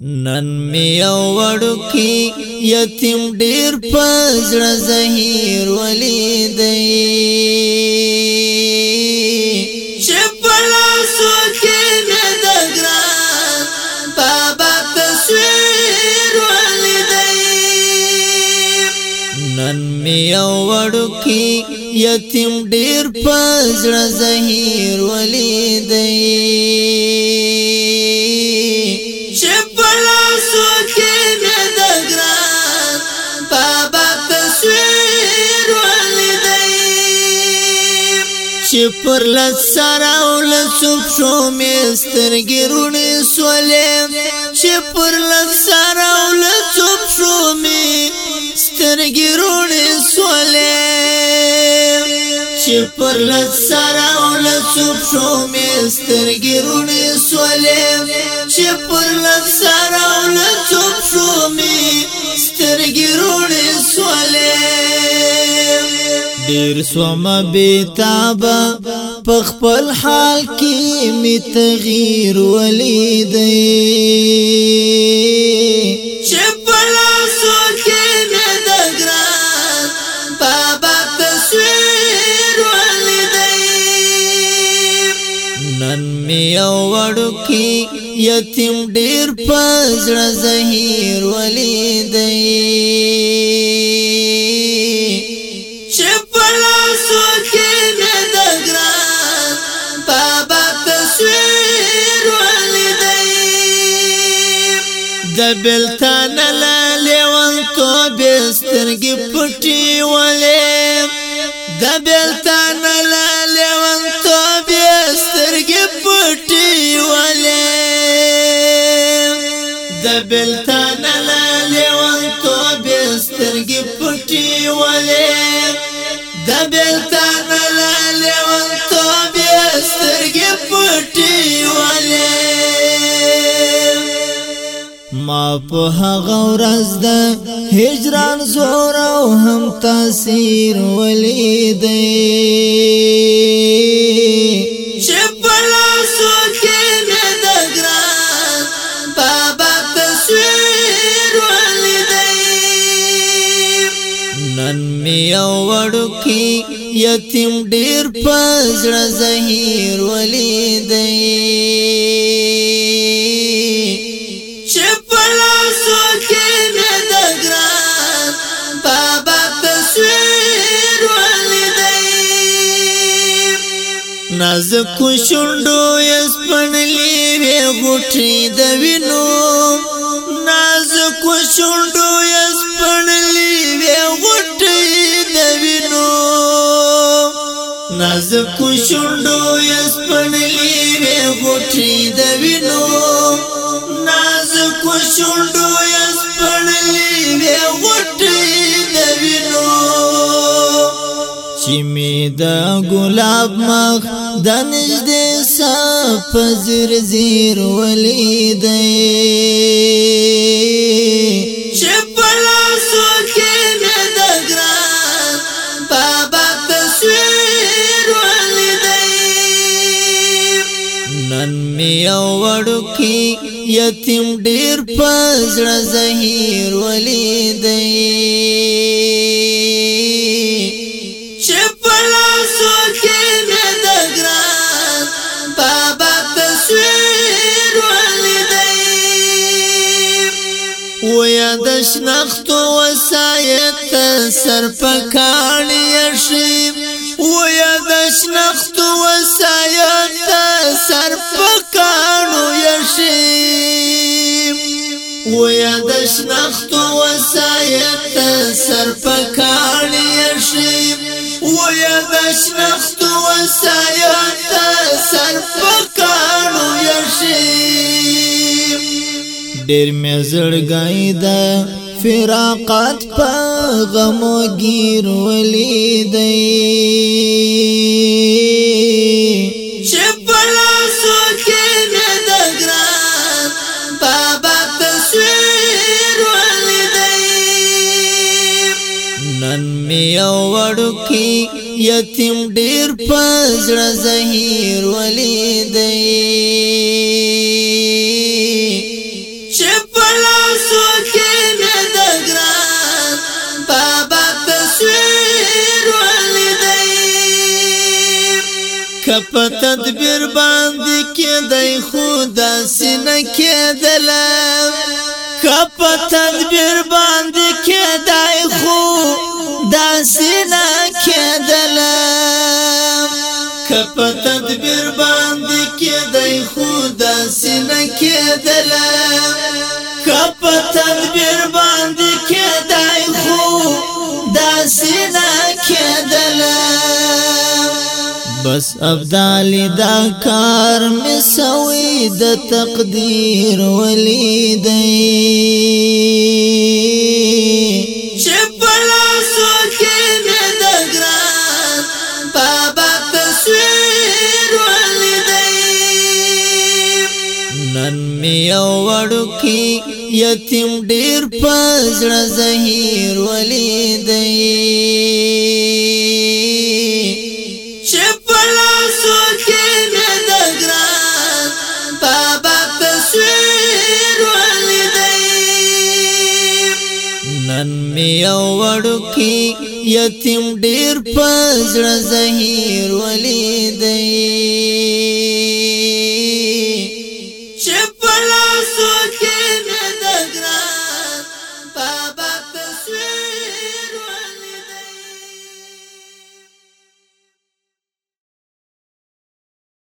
نن می اوړو کې یتیم ډیر پزړ زهیر ولی دی چپلا سوکه نه د ګران بابا تصویر ولی دی نن می اوړو کې یتیم ډیر پزړ زهیر ولی چې پر لسره او لسوب شو مې سترګې رونې سولې چې پر لسره او لسوب شو مې سترګې رونې سولې چې پر لسره او لسوب شو مې سترګې رونې سولې چې پر لسره او لسوب تیر سوم بیتابا پخپل حال کې می تغیر ولیدې چپلا سو کې مې د ګران بابا تصویر ولیدې نن می اوړ کې یتیم ډیر پزړه زهیر ولیدې د بلتان لا لیوان تو بسترګي پټي ولې د بلتان لا لیوان تو بسترګي پټي ولې د بلتان لا لیوان تو بسترګي پټي ولې د بلتان او په هغه ورځ د هجران زور او هم تاثیر ولیدې چې په لاسو کې مې د ګران بابا تصویر ولیدې نن مې یو وړوکی یتیم ډیر پزړه زهیر ولیدې ناز کو شوندو یس پنلی وی غټی د وینو ناز کو شوندو یس پنلی وی غټی د وینو ناز کو شوندو یس پنلی وی غټی د وینو ناز کو شوندو یس پنلی وی غټی چې می د ګلاب مخ د نږدې صف زیر زیر ولیدې چې پلا سوکه مې د ګران بابا تصویر ولیدې نن می وړکی یتیم ډیر پزړه زهیر ولیدې ويا د شنختو وسایت سر پکاړی يشيم ويا د شنختو وسایت سر پکاړو يشيم ويا د شنختو وسایت سر پکاړی يشيم ويا د شنختو وسایت سر پکاړو يشيم ډیر مې زړګای دا فراقت په غم گیر ولیدای چپلا سو کې مې د ګران بابا تصویر ولیدای نن مې وړو کې یتیم ډیر پزړه زهیر ولیدای کپ تدبیر باندې کې دای خدا سینه کې دل کپ تدبیر باندې کې دای خدا سینه کې دل کپ تدبیر باندې کې دای خدا سینه کې دل بس ابدالی دا کار می سوی د تقدیر ولی دی چپلا سوکی می دا گران بابا تصویر ولی دی نن می او وڑکی یتیم ډیر پزړه زهیر ولی دی دواړو کې یتیم ډیر پزړه زهیر ولیدای